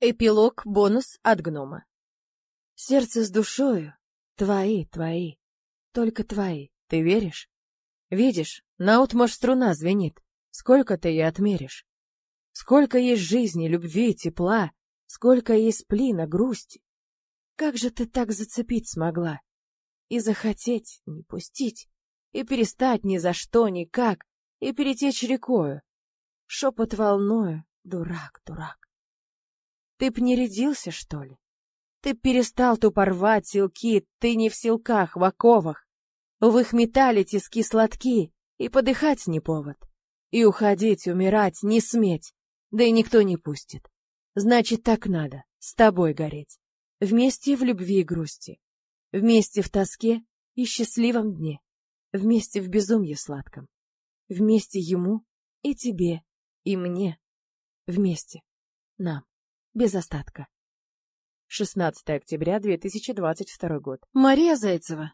Эпилог бонус от гнома. Сердце с душою. Твои, твои. Только твои. Ты веришь? Видишь, наутмашь струна звенит. Сколько ты ей отмеришь? Сколько есть жизни, любви, тепла, сколько есть сплина, грусти. Как же ты так зацепить смогла? И захотеть, не пустить, и перестать ни за что, никак, и перетечь рекою. Шепот волною, дурак, дурак. Ты б не рядился, что ли? Ты перестал тупо рвать силки, ты не в силках, в оковах. В их металле тиски сладки, и подыхать не повод. И уходить, умирать, не сметь, да и никто не пустит. Значит, так надо, с тобой гореть. Вместе в любви и грусти. Вместе в тоске и счастливом дне. Вместе в безумье сладком. Вместе ему и тебе, и мне. Вместе. Нам без остатка. 16 октября 2022 год. Мария Зайцева.